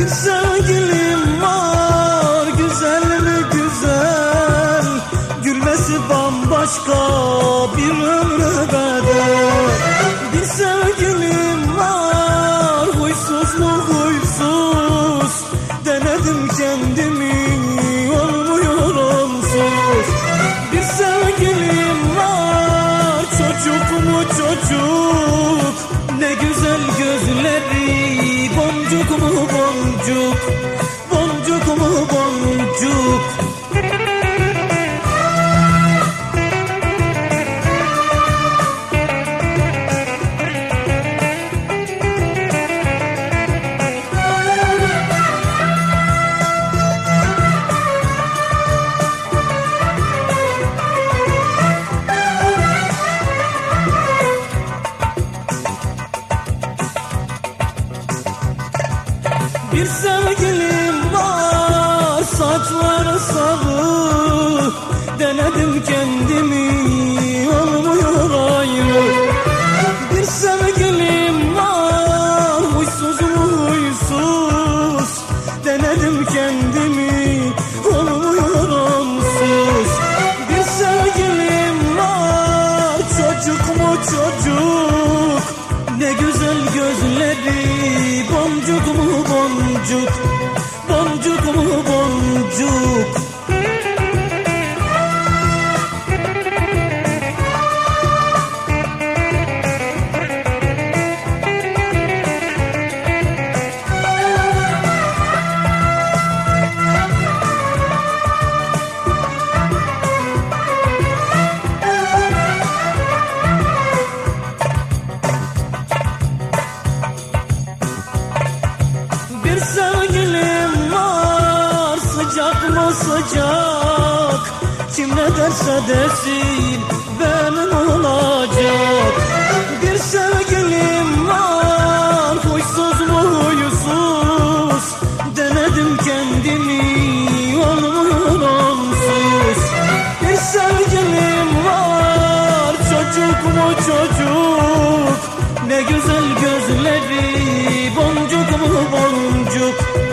Güzel gülüm var güzel mi güzel? Gülmesi bambaşka bir ömre bedel Bir sevgilim var huysuz mu huysuz? Denedim kendimi olmuyor onsuz Bir sevgilim var çocuk mu çocuk? Boncuk Bir sevgilim var saçları sarı. Denedim kendimi olmuyor ayrı Bir sevgilim var huysuz huysuz. Denedim kendimi olmuyor onsuz. Bir sevgilim var çocuk mu çocuk? Ne güzel gözleri boncuk sevgilim var Sıcak mı sıcak? Kim ne derse desin Benim olacak. Bir sevgilim var Huysuz mu huysuz? Denedim kendimi Olmuyor onsuz. Bir sevgilim var Çocuk mu çocuk? Ne güzel gözleri Boncuk mu boncuk? you.